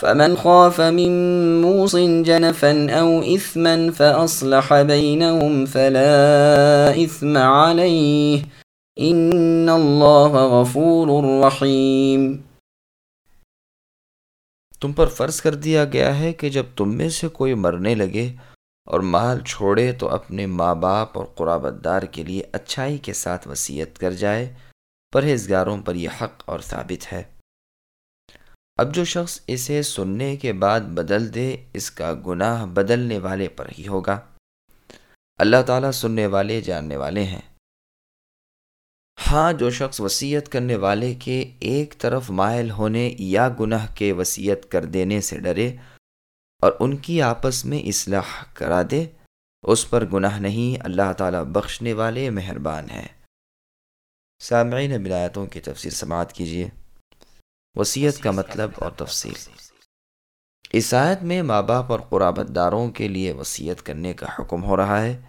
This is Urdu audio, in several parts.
فمن خاف من موص جنفا أو إثما فأصلح بينهم فلا إثم عليه. إن الله غفور رحيم. تم پر فرض کر دیا گیا ہے کہ جب تم میں سے کوئی مرنے لگے اور مال چھوڑے تو اپنے ماں باپ اور قرابت دار کے لیے اچھائی کے ساتھ وصیت کر جائے. پرہیزگاروں پر یہ حق اور ثابت ہے. اب جو شخص اسے سننے کے بعد بدل دے، اس کا گناہ بدلنے والے پر ہی ہوگا۔ اللہ تعالیٰ سننے والے جاننے والے ہیں۔ ہاں جو شخص وصیت کرنے والے کے ایک طرف مائل ہونے یا گناہ کے وصیت کر دینے سے ڈرے اور ان کی آپس میں اصلاح کرا دے، اس پر گناہ نہیں، اللہ تعالیٰ بخشنے والے مہربان ہیں۔ سامعین بلایتوں کی تفسیر سماعت کیجیے۔ وصیت کا مطلب اور تفصیل۔ اس آیت میں ماں باپ اور قرابت داروں کے لیے وصیت کرنے کا حکم ہو رہا ہے۔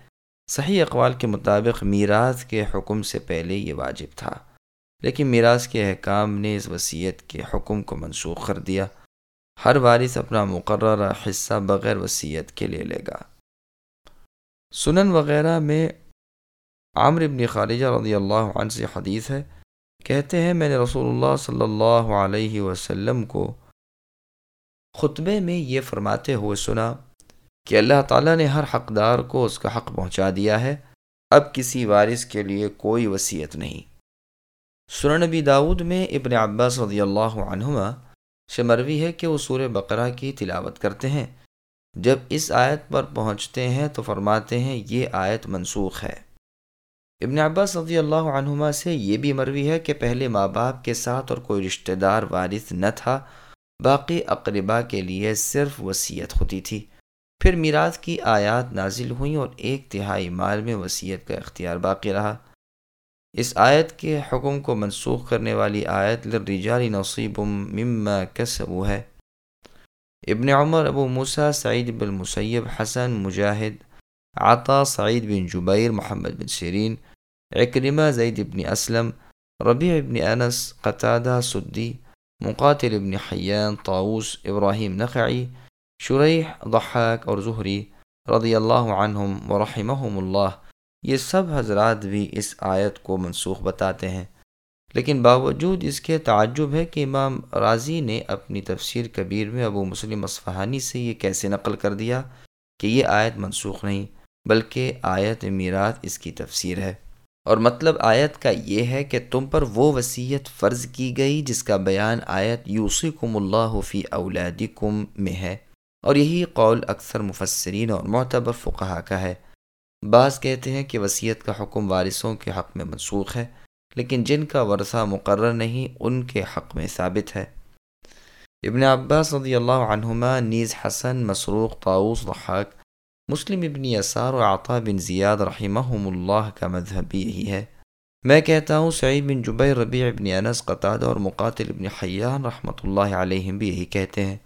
صحیح اقوال کے مطابق میراث کے حکم سے پہلے یہ واجب تھا، لیکن میراث کے احکام نے اس وصیت کے حکم کو منسوخ کر دیا۔ ہر وارث اپنا مقررہ حصہ بغیر وصیت کے لے لے گا۔ سنن وغیرہ میں عامر ابن خارجہ رضی اللہ عنہ سے حدیث ہے کہتے ہیں، میں نے رسول اللہ صلی اللہ علیہ وسلم کو خطبے میں یہ فرماتے ہوئے سنا کہ اللہ تعالیٰ نے ہر حقدار کو اس کا حق پہنچا دیا ہے۔ اب کسی وارث کے لیے کوئی وصیت نہیں۔ نبی داود میں ابن عباس رضی اللہ عنہما سے مروی ہے کہ وہ سور بقرہ کی تلاوت کرتے ہیں۔ جب اس آیت پر پہنچتے ہیں تو فرماتے ہیں، یہ آیت منسوخ ہے۔ ابن عباس رضی اللہ عنہما سے یہ بھی مروی ہے کہ پہلے ماں باپ کے ساتھ اور کوئی رشتہ دار وارث نہ تھا، باقی اقربا کے لیے صرف وصیت ہوتی تھی۔ پھر میراث کی آیات نازل ہوئیں اور ایک تہائی مال میں وصیت کا اختیار باقی رہا۔ اس آیت کے حکم کو منسوخ کرنے والی آیت لرجال نصیب مما کسبو ہے۔ ابن عمر، ابو موسیٰ، سعید بن مسیب حسن، مجاہد عطا سعید بن جبیر محمد بن سیرین اکرمہ زید ابن اسلم ربیع ابن انس قطادہ سدی مقاتل ابن حیان طاؤس ابراہیم نقعی شریح ضحاک اور ظہری رضی اللہ عنہم و اللہ۔ یہ سب حضرات بھی اس آیت کو منسوخ بتاتے ہیں۔ لیکن باوجود اس کے تعجب ہے کہ امام راضی نے اپنی تفسیر کبیر میں ابو مسلم اصفہانی سے یہ کیسے نقل کر دیا کہ یہ آیت منسوخ نہیں۔ بلکہ آیت میرات اس کی تفسیر ہے۔ اور مطلب آیت کا یہ ہے کہ تم پر وہ وصیت فرض کی گئی جس کا بیان آیت یوسیکم اللہ فی اولادکم میں ہے۔ اور یہی قول اکثر مفسرین اور معتبر فقہا کا ہے۔ بعض کہتے ہیں کہ وصیت کا حکم وارثوں کے حق میں منسوخ ہے، لیکن جن کا ورثہ مقرر نہیں، ان کے حق میں ثابت ہے۔ ابن عباس رضی اللہ عنہما، نیز حسن، مسروق طاؤس ضحاک مسلم ابن یسار و عطا بن زیاد رحمہم اللہ کا مذہب بھی یہی ہے۔ میں کہتا ہوں سعید بن جبیر، ربیع ابن انس قطاد اور مقاتل ابن حیان رحمۃ اللہ علیہم بھی یہی کہتے ہیں۔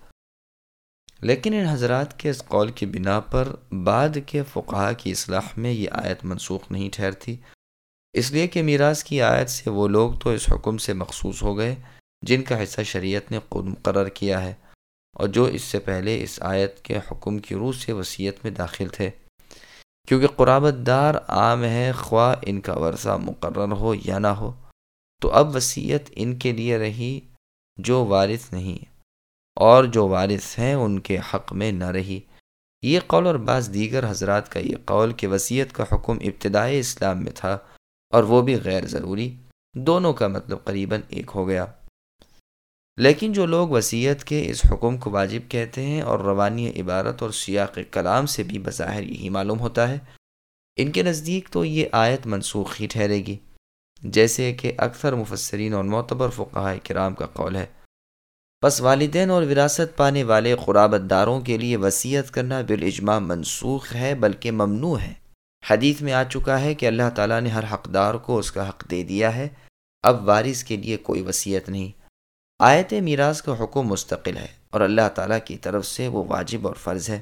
لیکن ان حضرات کے اس قول کی بنا پر بعد کے فقہ کی اصلاح میں یہ آیت منسوخ نہیں ٹھہرتی۔ اس لیے کہ میراث کی آیت سے وہ لوگ تو اس حکم سے مخصوص ہو گئے جن کا حصہ شریعت نے خود مقرر کیا ہے۔ اور جو اس سے پہلے اس آیت کے حکم کی روح سے وصیت میں داخل تھے۔ کیونکہ قرابت دار عام ہے، خواہ ان کا ورثہ مقرر ہو یا نہ ہو، تو اب وصیت ان کے لیے رہی جو وارث نہیں، اور جو وارث ہیں ان کے حق میں نہ رہی۔ یہ قول اور بعض دیگر حضرات کا یہ قول کہ وصیت کا حکم ابتدائی اسلام میں تھا اور وہ بھی غیر ضروری، دونوں کا مطلب قریباً ایک ہو گیا۔ لیکن جو لوگ وصیت کے اس حکم کو واجب کہتے ہیں اور روانی عبارت اور سیاق کلام سے بھی بظاہر یہی معلوم ہوتا ہے، ان کے نزدیک تو یہ آیت منسوخ ہی ٹھہرے گی، جیسے کہ اکثر مفسرین اور معتبر فقہ کرام کا قول ہے۔ بس والدین اور وراثت پانے والے قرابت داروں کے لیے وصیت کرنا بالاجماع منسوخ ہے، بلکہ ممنوع ہے۔ حدیث میں آ چکا ہے کہ اللہ تعالیٰ نے ہر حقدار کو اس کا حق دے دیا ہے، اب وارث کے لیے کوئی وصیت نہیں۔ آیت میراث کا حکم مستقل ہے اور اللہ تعالیٰ کی طرف سے وہ واجب اور فرض ہے۔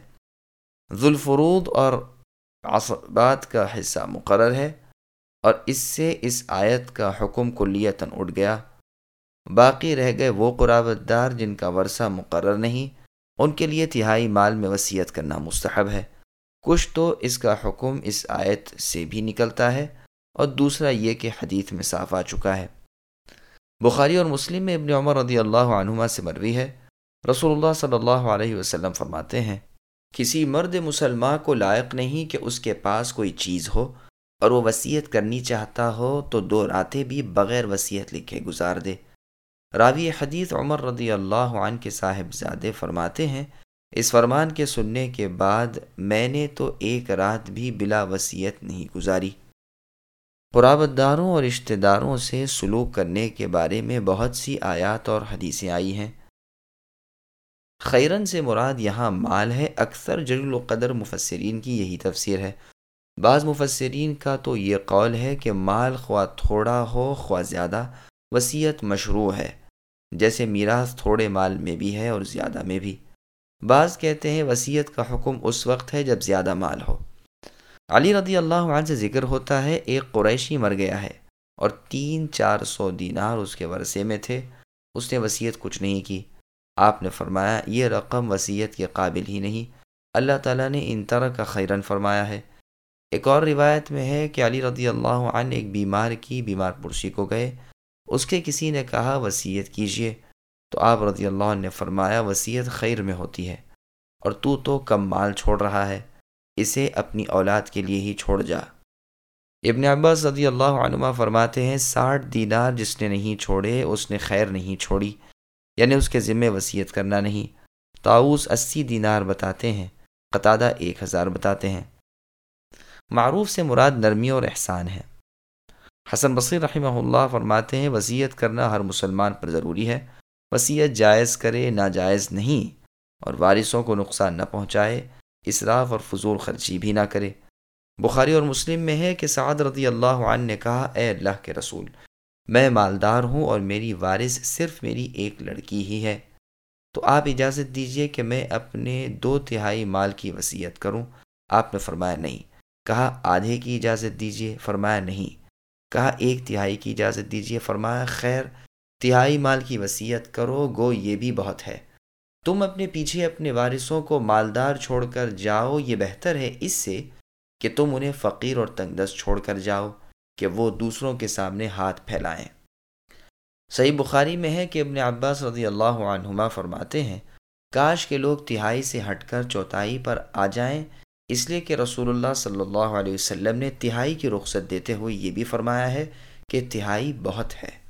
ذوالفرود اور عصبات کا حصہ مقرر ہے اور اس سے اس آیت کا حکم کلیتاً اٹھ گیا۔ باقی رہ گئے وہ قرابت دار جن کا ورثہ مقرر نہیں، ان کے لیے تہائی مال میں وصیت کرنا مستحب ہے۔ کچھ تو اس کا حکم اس آیت سے بھی نکلتا ہے اور دوسرا یہ کہ حدیث میں صاف آ چکا ہے۔ بخاری اور مسلم میں ابن عمر رضی اللہ عنہما سے مروی ہے۔ رسول اللہ صلی اللہ علیہ وسلم فرماتے ہیں، کسی مرد مسلمان کو لائق نہیں کہ اس کے پاس کوئی چیز ہو اور وہ وصیت کرنی چاہتا ہو تو دو راتیں بھی بغیر وصیت لکھے گزار دے۔ راوی حدیث عمر رضی اللہ عنہ کے صاحب زادے فرماتے ہیں، اس فرمان کے سننے کے بعد میں نے تو ایک رات بھی بلا وصیت نہیں گزاری۔ قرابت داروں اور رشتہ داروں سے سلوک کرنے کے بارے میں بہت سی آیات اور حدیثیں آئی ہیں۔ خیرن سے مراد یہاں مال ہے، اکثر جلیل و قدر مفسرین کی یہی تفسیر ہے۔ بعض مفسرین کا تو یہ قول ہے کہ مال خواہ تھوڑا ہو، خواہ زیادہ وصیت مشروع ہے۔ جیسے میراث تھوڑے مال میں بھی ہے اور زیادہ میں بھی۔ بعض کہتے ہیں وصیت کا حکم اس وقت ہے جب زیادہ مال ہو۔ علی رضی اللہ عنہ سے ذکر ہوتا ہے، ایک قریشی مر گیا ہے اور تین چار سو دینار اس کے ورثے میں تھے۔ اس نے وصیت کچھ نہیں کی۔ آپ نے فرمایا، یہ رقم وصیت کے قابل ہی نہیں۔ اللہ تعالیٰ نے ان طرح کا خیرن فرمایا ہے۔ ایک اور روایت میں ہے کہ علی رضی اللہ عنہ ایک بیمار کی بیمار پرسی کو گئے۔ اس کے کسی نے کہا، وصیت کیجیے تو آپ رضی اللہ عنہ نے فرمایا، وصیت خیر میں ہوتی ہے اور تو تو کم مال چھوڑ رہا ہے۔ اسے اپنی اولاد کے لیے ہی چھوڑ جا۔ ابن عباس رضی اللہ عنہ فرماتے ہیں، ساٹھ دینار جس نے نہیں چھوڑے، اس نے خیر نہیں چھوڑی یعنی اس کے ذمے وصیت کرنا نہیں۔ تاؤس اسی دینار بتاتے ہیں، قطادہ ایک ہزار بتاتے ہیں۔ معروف سے مراد نرمی اور احسان ہے۔ حسن بصیر رحمہ اللہ فرماتے ہیں، وصیت کرنا ہر مسلمان پر ضروری ہے۔ وصیت جائز کرے، ناجائز نہیں، اور وارثوں کو نقصان نہ پہنچائے۔ اسراف اور فضول خرچی بھی نہ کرے۔ بخاری اور مسلم میں ہے کہ سعد رضی اللہ عنہ نے کہا، اے اللہ کے رسول، میں مالدار ہوں اور میری وارث صرف میری ایک لڑکی ہی ہے۔ تو آپ اجازت دیجیے کہ میں اپنے دو تہائی مال کی وصیت کروں۔ آپ نے فرمایا، نہیں۔ کہا، آدھے کی اجازت دیجیے۔ فرمایا، نہیں۔ کہا، ایک تہائی کی اجازت دیجیے فرمایا، خیر، تہائی مال کی وصیت کرو، گو یہ بھی بہت ہے۔ تم اپنے پیچھے اپنے وارثوں کو مالدار چھوڑ کر جاؤ، یہ بہتر ہے اس سے کہ تم انہیں فقیر اور تنگ دست چھوڑ کر جاؤ کہ وہ دوسروں کے سامنے ہاتھ پھیلائیں۔ صحیح بخاری میں ہے کہ ابن عباس رضی اللہ عنہما فرماتے ہیں، کاش کے لوگ تہائی سے ہٹ کر چوتھائی پر آ جائیں۔ اس لیے کہ رسول اللہ صلی اللہ علیہ وسلم نے تہائی کی رخصت دیتے ہوئے یہ بھی فرمایا ہے کہ تہائی بہت ہے۔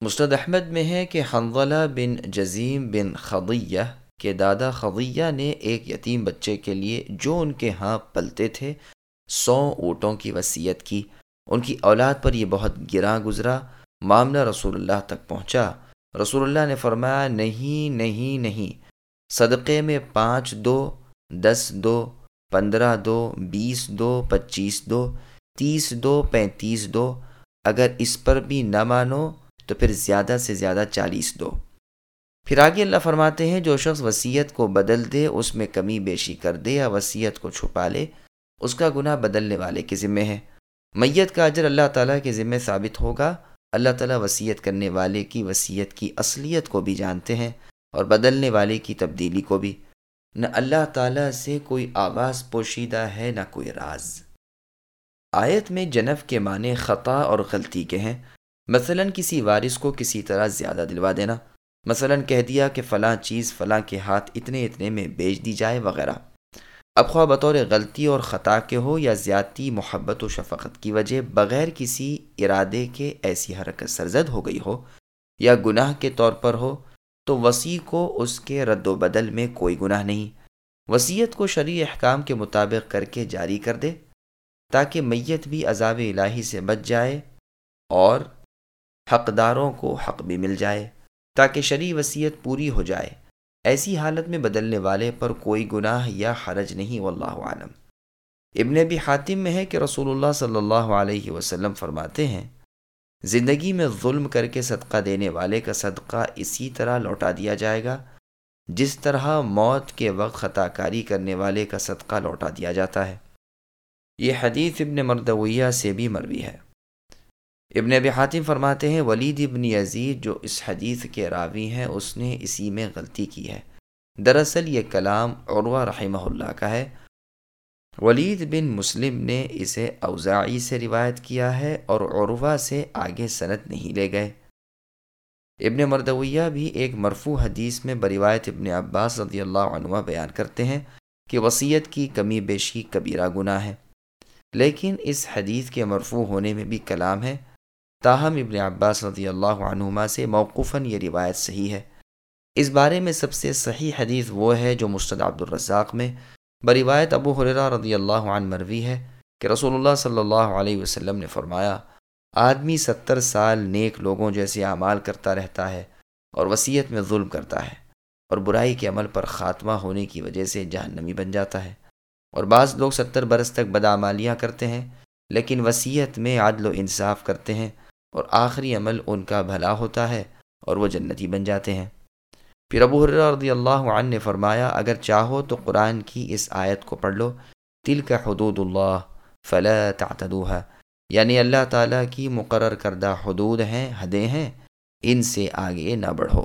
مستد احمد میں ہے کہ حنظلہ بن جزیم بن خضیہ کے دادا خضیہ نے ایک یتیم بچے کے لیے جو ان کے ہاں پلتے تھے، سو اونٹوں کی وصیت کی۔ ان کی اولاد پر یہ بہت گراں گزرا۔ معاملہ رسول اللہ تک پہنچا۔ رسول اللہ نے فرمایا، نہیں نہیں نہیں۔ صدقے میں پانچ دو، دس دو، پندرہ دو، بیس دو، پچیس دو، تیس دو، پینتیس دو۔ اگر اس پر بھی نہ مانو تو پھر زیادہ سے زیادہ چالیس دو۔ پھر آگے اللہ فرماتے ہیں، جو شخص وصیت کو بدل دے، اس میں کمی بیشی کر دے یا وصیت کو چھپا لے، اس کا گناہ بدلنے والے کے ذمے ہے۔ میت کا اجر اللہ تعالیٰ کے ذمے ثابت ہوگا۔ اللہ تعالیٰ وصیت کرنے والے کی وصیت کی اصلیت کو بھی جانتے ہیں اور بدلنے والے کی تبدیلی کو بھی۔ نہ اللہ تعالیٰ سے کوئی آواز پوشیدہ ہے، نہ کوئی راز۔ آیت میں جنف کے معنی خطا اور غلطی کے ہیں۔ مثلا کسی وارث کو کسی طرح زیادہ دلوا دینا۔ مثلا کہہ دیا کہ فلاں چیز، فلاں کے ہاتھ اتنے اتنے میں بیچ دی جائے وغیرہ۔ اب خواہ بطور غلطی اور خطا کے ہو یا زیادتی، محبت و شفقت کی وجہ بغیر کسی ارادے کے ایسی حرکت سرزد ہو گئی ہو یا گناہ کے طور پر ہو، تو وسیع کو اس کے رد و بدل میں کوئی گناہ نہیں۔ وسیعت کو شرعی احکام کے مطابق کر کے جاری کر دے تاکہ میت بھی عذاب الہی سے بچ جائے اور حقداروں کو حق بھی مل جائے، تاکہ شرع وصیت پوری ہو جائے۔ ایسی حالت میں بدلنے والے پر کوئی گناہ یا حرج نہیں، واللہ عالم ابن ابی حاتم میں ہے کہ رسول اللہ صلی اللہ علیہ وسلم فرماتے ہیں، زندگی میں ظلم کر کے صدقہ دینے والے کا صدقہ اسی طرح لوٹا دیا جائے گا، جس طرح موت کے وقت خطا کاری کرنے والے کا صدقہ لوٹا دیا جاتا ہے۔ یہ حدیث ابن مردویہ سے بھی مروی ہے۔ ابن ابی حاتم فرماتے ہیں، ولید ابن یزید جو اس حدیث کے راوی ہیں، اس نے اسی میں غلطی کی ہے۔ دراصل یہ کلام عروہ رحمہ اللہ کا ہے۔ ولید بن مسلم نے اسے اوزاعی سے روایت کیا ہے اور عروہ سے آگے صنعت نہیں لے گئے۔ ابن مردویہ بھی ایک مرفوع حدیث میں بروایت ابن عباس رضی اللہ عنہ بیان کرتے ہیں کہ وصیت کی کمی بیشی کبیرہ گناہ ہے۔ لیکن اس حدیث کے مرفوع ہونے میں بھی کلام ہے۔ تاہم ابن عباس رضی اللہ عنہما سے موقفاً یہ روایت صحیح ہے۔ اس بارے میں سب سے صحیح حدیث وہ ہے جو مستد عبد الرزاق میں بروایت ابو حرا رضی اللہ عنہ مروی ہے کہ رسول اللہ صلی اللہ علیہ وسلم نے فرمایا، آدمی ستر سال نیک لوگوں جیسے اعمال کرتا رہتا ہے اور وصیت میں ظلم کرتا ہے اور برائی کے عمل پر خاتمہ ہونے کی وجہ سے جہنمی بن جاتا ہے۔ اور بعض لوگ ستر برس تک بدعمالیاں کرتے ہیں، لیکن وصیت میں عدل و انصاف کرتے ہیں۔ اور آخری عمل ان کا بھلا ہوتا ہے اور وہ جنتی بن جاتے ہیں۔ پھر ابو رضی اللہ عنہ نے فرمایا، اگر چاہو تو قرآن کی اس آیت کو پڑھ لو تل کا حدود اللہ، فلا تعتدوها۔ یعنی اللہ تعالیٰ کی مقرر کردہ حدود ہیں، حدیں ہیں، ان سے آگے نہ بڑھو۔